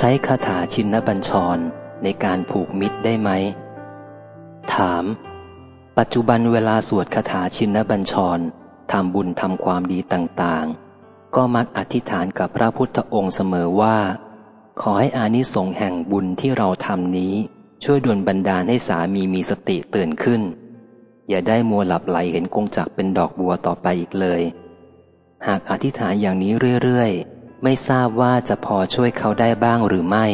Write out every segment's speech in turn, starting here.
ใช้คาถาชินบัญชรในการผูกมิตรได้ไหม ถาม ปัจจุบันเวลาสวดคาถาชินบัญชรทำบุญทำความดีต่างๆ ก็มักอธิษฐานกับพระพุทธองค์เสมอว่า ขอให้อานิสงส์แห่งบุญที่เราทำนี้ ช่วยดลบันดาลให้สามีมีสติตื่นขึ้น อย่าได้มัวหลับไหลเห็นกงจักเป็นดอกบัวต่อไปอีกเลย หากอธิษฐานอย่างนี้เรื่อยๆ ไม่ทราบว่าจะพอช่วยเขาได้บ้างหรือไม่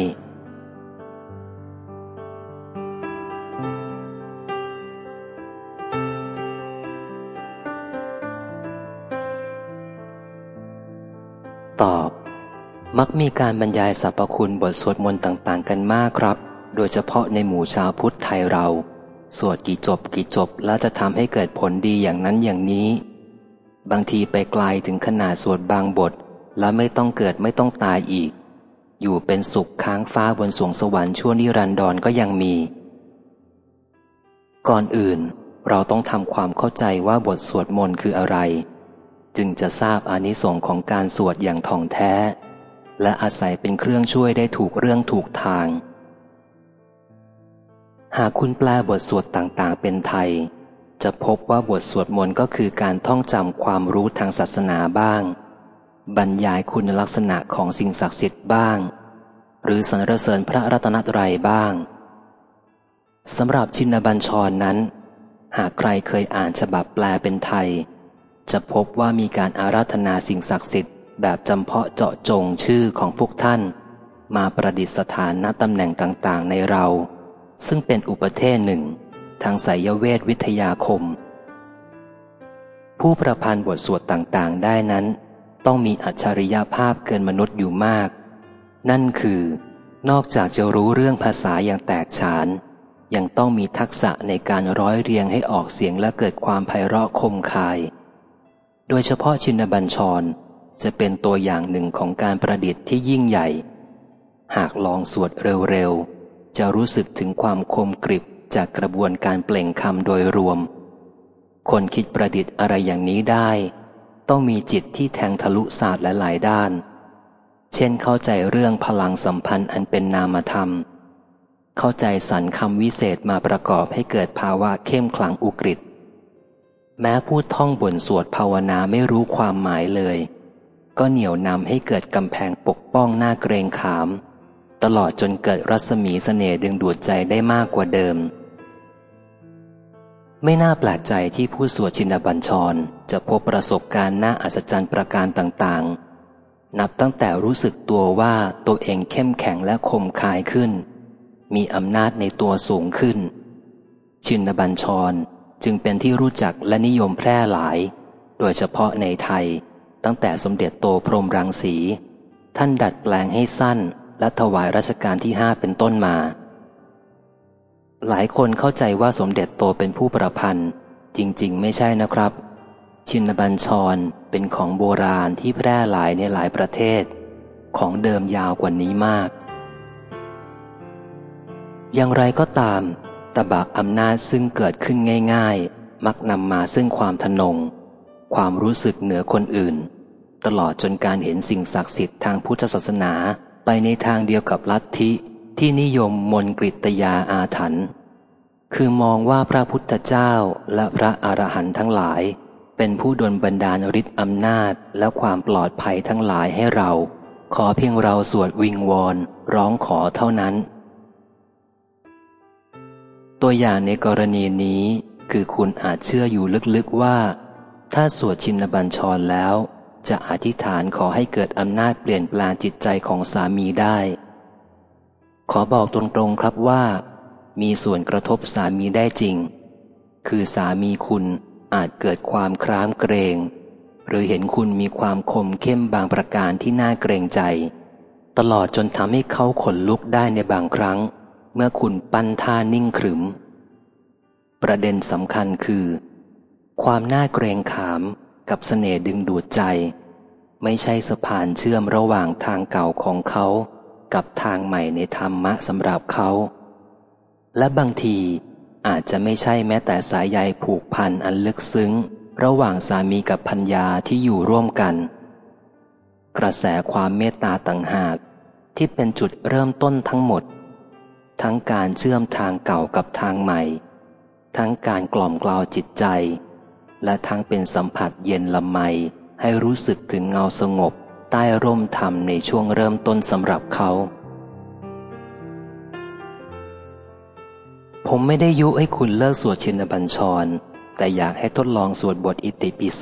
ตอบ มักมีการบรรยายสรรพคุณบทสวดมนต์ต่าง ๆ กันมากครับ โดยเฉพาะในหมู่ชาวพุทธไทยเรา สวดกี่จบกี่จบแล้วจะทำให้เกิดผลดีอย่างนั้นอย่างนี้ บางทีไปไกลถึงขนาดสวดบางบท แล้วไม่ต้องเกิดไม่ต้องตายอีก อยู่เป็นสุขค้างฟ้าบนสวงสวรรค์ชั่วนิรันดรก็ยังมี ก่อนอื่น เราต้องทำความเข้าใจว่าบทสวดมนต์คืออะไร จึงจะทราบอานิสงค์ของการสวดอย่างท่องแท้ และอาศัยเป็นเครื่องช่วยได้ถูกเรื่องถูกทาง หากคุณแปลบทสวดต่างๆ เป็นไทย จะพบว่าบทสวดมนต์ก็คือการท่องจำความรู้ทางศาสนาบ้าง บรรยายคุณลักษณะของสิ่งศักดิ์สิทธิ์บ้าง หรือสรรเสริญพระรัตนตรัยบ้างสำหรับชินบัญชรนนั้น หากใครเคยอ่านฉบับแปลเป็นไทย จะพบว่ามีการอาราธนาสิ่งศักดิ์สิทธิ์แบบจำเพาะเจาะจงชื่อของพวกท่าน มาประดิษฐานณตำแหน่งต่างๆ ในเรา ซึ่งเป็นอุปเทศหนึ่ง ทางสายเวทวิทยาคม ผู้ประพันธ์บทสวดต่างๆ ได้นั้น ต้องมีอัจฉริยภาพเกินมนุษย์อยู่มาก นั่นคือ นอกจากจะรู้เรื่องภาษาอย่างแตกฉาน ยังต้องมีทักษะในการร้อยเรียงให้ออกเสียงและเกิดความไพเราะคมคาย โดยเฉพาะชินบัญชรจะเป็นตัวอย่างหนึ่งของการประดิษฐ์ที่ยิ่งใหญ่ หากลองสวดเร็วๆ จะรู้สึกถึงความคมกริบจากกระบวนการเปล่งคำโดยรวม คนคิดประดิษฐ์อะไรอย่างนี้ได้ ต้องมีจิตที่แทงทะลุศาสตร์และหลายด้าน เช่นเข้าใจเรื่องพลังสัมพันธ์อันเป็นนามธรรม เข้าใจสรรคำวิเศษมาประกอบให้เกิดภาวะเข้มขลังอุกฤษแม้พูดท่องบนสวดภาวนาไม่รู้ความหมายเลย ก็เหนี่ยวนำให้เกิดกำแพงปกป้องหน้าเกรงขาม ตลอดจนเกิดรัศมีสเสน่ดึงดูดใจได้มากกว่าเดิม ไม่น่าแปลกใจที่ผู้สวดชินบัญชร จะพบประสบการณ์น่าอัศจรรย์ประการต่างๆ นับตั้งแต่รู้สึกตัวว่าตัวเองเข้มแข็งและคมคายขึ้น มีอำนาจในตัวสูงขึ้น ชินบัญชรจึงเป็นที่รู้จักและนิยมแพร่หลาย โดยเฉพาะในไทย ตั้งแต่สมเด็จโตพรมรังสี ท่านดัดแปลงให้สั้นและถวายรัชกาลที่ห้าเป็นต้นมา หลายคนเข้าใจว่าสมเด็จโตเป็นผู้ประพันธ์ จริงๆ ไม่ใช่นะครับ ชินบัญชรเป็นของโบราณที่แพร่หลายในหลายประเทศ ของเดิมยาวกว่านี้มาก อย่างไรก็ตาม ตบะอำนาจซึ่งเกิดขึ้นง่าย ๆ มักนำมาซึ่งความทนง ความรู้สึกเหนือคนอื่น ตลอดจนการเห็นสิ่งศักดิ์สิทธิ์ทางพุทธศาสนาไปในทางเดียวกับลัทธิ ที่นิยมมนกริตยาอาถรรพ์คือมองว่าพระพุทธเจ้าและพระอรหันต์ทั้งหลาย เป็นผู้ดลบันดาลฤทธิ์อำนาจและความปลอดภัยทั้งหลายให้เรา ขอเพียงเราสวดวิงวอนร้องขอเท่านั้น ตัวอย่างในกรณีนี้คือคุณอาจเชื่ออยู่ลึกๆว่า ถ้าสวดชินบัญชรแล้ว จะอธิษฐานขอให้เกิดอำนาจเปลี่ยนแปลงจิตใจของสามีได้ ขอบอกตรงๆครับว่า มีส่วนกระทบสามีได้จริง คือสามีคุณอาจเกิดความครามเกรง หรือเห็นคุณมีความคมเข้มบางประการที่น่าเกรงใจ ตลอดจนทำให้เขาขนลุกได้ในบางครั้ง เมื่อคุณปั้นท่านิ่งขรึม ประเด็นสำคัญคือ ความน่าเกรงขามกับสเสน่ดึงดูดใจ ไม่ใช่สะพานเชื่อมระหว่างทางเก่าของเขา กับทางใหม่ในธรรมะสำหรับเขา และบางทีอาจจะไม่ใช่แม้แต่สายใยผูกพันอันลึกซึ้ง ระหว่างสามีกับพัญญาที่อยู่ร่วมกัน กระแสความเมตตาต่างหากที่เป็นจุดเริ่มต้นทั้งหมด ทั้งการเชื่อมทางเก่ากับทางใหม่ ทั้งการกล่อมกล่าวจิตใจ และทั้งเป็นสัมผัสเย็นละไมให้รู้สึกถึงเงาสงบ ต้ร่มธรรมในช่วงเริ่มต้นสำหรับเขา ผมไม่ได้ยุให้คุณเลิกสวดชินบัญชร แต่อยากให้ทดลองสวดบทอิติปิโส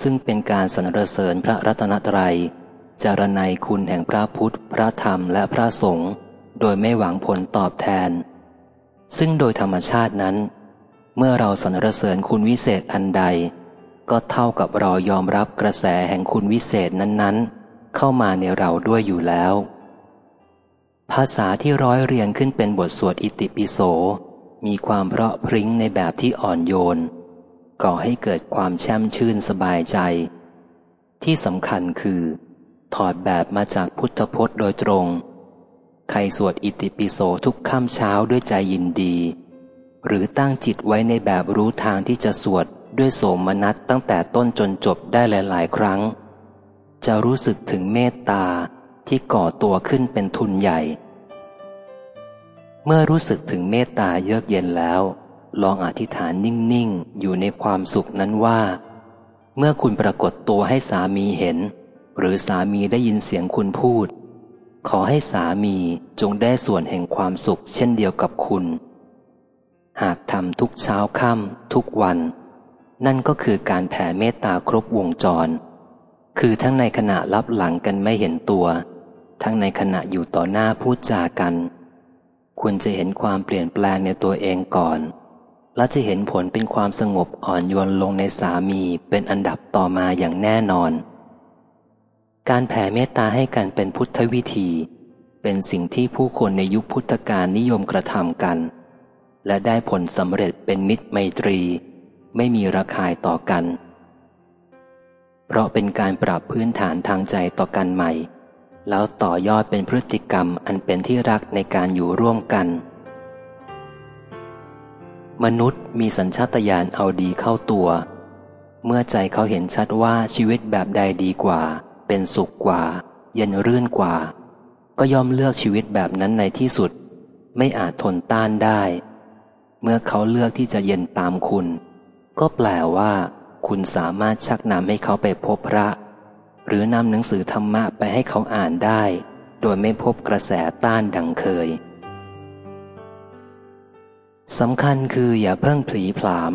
ซึ่งเป็นการสรรเสริญพระรัตนตรัย จารณัยคุณแห่งพระพุทธ พระธรรมและพระสงฆ์โดยไม่หวังผลตอบแทน ซึ่งโดยธรรมชาตินั้น เมื่อเราสรรเสริญคุณวิเศษอันใด ก็เท่ากับเรายอมรับกระแสแห่งคุณวิเศษนั้นๆ เข้ามาในเราด้วยอยู่แล้ว ภาษาที่ร้อยเรียงขึ้นเป็นบทสวดอิติปิโส มีความเพราะพริ้งในแบบที่อ่อนโยน ก่อให้เกิดความแช่มชื่นสบายใจ ที่สำคัญคือ ถอดแบบมาจากพุทธพจน์โดยตรง ใครสวดอิติปิโสทุกค่ำเช้าด้วยใจยินดี หรือตั้งจิตไว้ในแบบรู้ทางที่จะสวด ด้วยโสมนัสตั้งแต่ต้นจนจบได้หลาย ๆ ครั้ง จะรู้สึกถึงเมตตาที่ก่อตัวขึ้นเป็นทุนใหญ่ เมื่อรู้สึกถึงเมตตาเยือกเย็นแล้ว ลองอธิษฐานนิ่ง ๆ อยู่ในความสุขนั้นว่า เมื่อคุณปรากฏตัวให้สามีเห็น หรือสามีได้ยินเสียงคุณพูด ขอให้สามีจงได้ส่วนแห่งความสุขเช่นเดียวกับคุณ หากทำทุกเช้าค่ำทุกวัน นั่นก็คือการแผ่เมตตาครบวงจร คือทั้งในขณะรับหลังกันไม่เห็นตัว ทั้งในขณะอยู่ต่อหน้าพูดจากัน คุณจะเห็นความเปลี่ยนแปลงในตัวเองก่อน และจะเห็นผลเป็นความสงบอ่อนโยนลงในสามีเป็นอันดับต่อมาอย่างแน่นอน การแผ่เมตตาให้กันเป็นพุทธวิธี เป็นสิ่งที่ผู้คนในยุคพุทธกาลนิยมกระทำกัน และได้ผลสำเร็จเป็นมิตรไมตรี ไม่มีระคายต่อกัน เพราะเป็นการปรับพื้นฐานทางใจต่อกันใหม่ แล้วต่อยอดเป็นพฤติกรรมอันเป็นที่รักในการอยู่ร่วมกัน มนุษย์มีสัญชาตญาณเอาดีเข้าตัว เมื่อใจเขาเห็นชัดว่าชีวิตแบบใดดีกว่า เป็นสุขกว่า เย็นรื่นกว่า ก็ยอมเลือกชีวิตแบบนั้นในที่สุด ไม่อาจทนต้านได้ เมื่อเขาเลือกที่จะเย็นตามคุณ ก็แปลว่า คุณสามารถชักนำให้เขาไปพบพระ หรือนำหนังสือธรรมะไปให้เขาอ่านได้ โดยไม่พบกระแสต้านดังเคยสำคัญคืออย่าเพิ่งผลีผลาม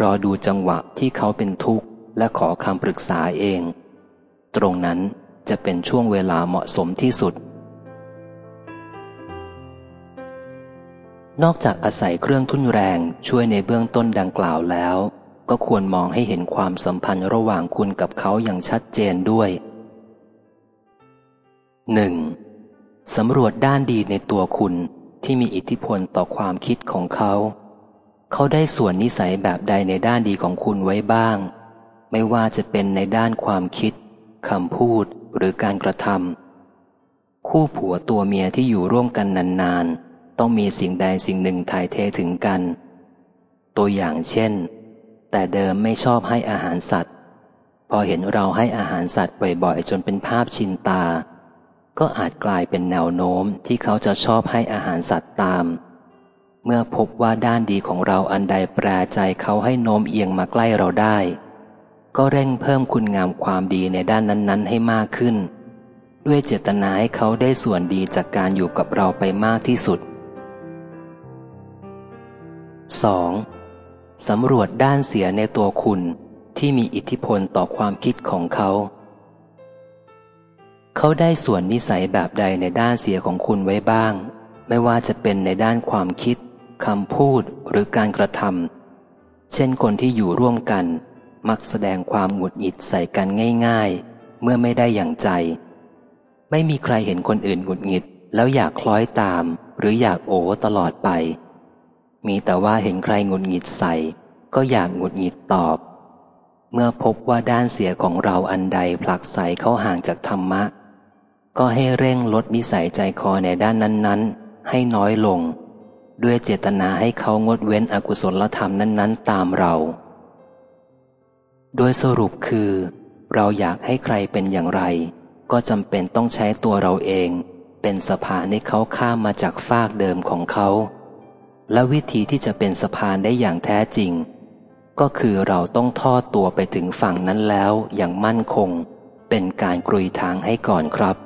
รอดูจังหวะที่เขาเป็นทุกข์ และขอคำปรึกษาเอง ตรงนั้นจะเป็นช่วงเวลาเหมาะสมที่สุด นอกจากอาศัยเครื่องทุ่นแรงช่วยในเบื้องต้นดังกล่าวแล้ว ก็ควรมองให้เห็นความสัมพันธ์ระหว่างคุณกับเขาอย่างชัดเจนด้วย 1. สำรวจด้านดีในตัวคุณที่มีอิทธิพลต่อความคิดของเขา เขาได้ส่วนนิสัยแบบใดในด้านดีของคุณไว้บ้าง ไม่ว่าจะเป็นในด้านความคิดคำพูดหรือการกระทำคู่ผัวตัวเมียที่อยู่ร่วมกันนานๆ ต้องมีสิ่งใดสิ่งหนึ่งถ่ายเทถึงกัน ตัวอย่างเช่น แต่เดิมไม่ชอบให้อาหารสัตว์ พอเห็นเราให้อาหารสัตว์บ่อยๆจนเป็นภาพชินตา ก็อาจกลายเป็นแนวโน้มที่เขาจะชอบให้อาหารสัตว์ตาม เมื่อพบว่าด้านดีของเราอันใดแปรใจเขาให้โน้มเอียงมาใกล้เราได้ ก็เร่งเพิ่มคุณงามความดีในด้านนั้นๆ ให้มากขึ้นด้วยเจตนาให้เขาได้ส่วนดีจากการอยู่กับเราไปมากที่สุด 2. สำรวจด้านเสียในตัวคุณที่มีอิทธิพลต่อความคิดของเขา เขาได้ส่วนนิสัยแบบใดในด้านเสียของคุณไว้บ้าง ไม่ว่าจะเป็นในด้านความคิดคำพูดหรือการกระทำเช่นคนที่อยู่ร่วมกัน มักแสดงความหงุดหงิดใส่กันง่าย ๆ เมื่อไม่ได้อย่างใจ ไม่มีใครเห็นคนอื่นหงุดหงิดแล้วอยากคล้อยตาม หรืออยากโอตลอดไป มีแต่ว่าเห็นใครหงุดหงิดใส่ ก็อยากหงุดหงิดตอบ เมื่อพบว่าด้านเสียของเราอันใดผลักใส่เขาห่างจากธรรมะ ก็ให้เร่งลดนิสัยใจคอในด้านนั้น ๆ ให้น้อยลง ด้วยเจตนาให้เขางดเว้นอกุศลธรรมนั้น ๆ ตามเรา โดยสรุปคือ เราอยากให้ใครเป็นอย่างไร ก็จำเป็นต้องใช้ตัวเราเอง เป็นสะพานให้เขาข้ามมาจากฟากเดิมของเขา และวิธีที่จะเป็นสะพานได้อย่างแท้จริง ก็คือเราต้องทอดตัวไปถึงฝั่งนั้นแล้วอย่างมั่นคง เป็นการกรุยทางให้ก่อนครับ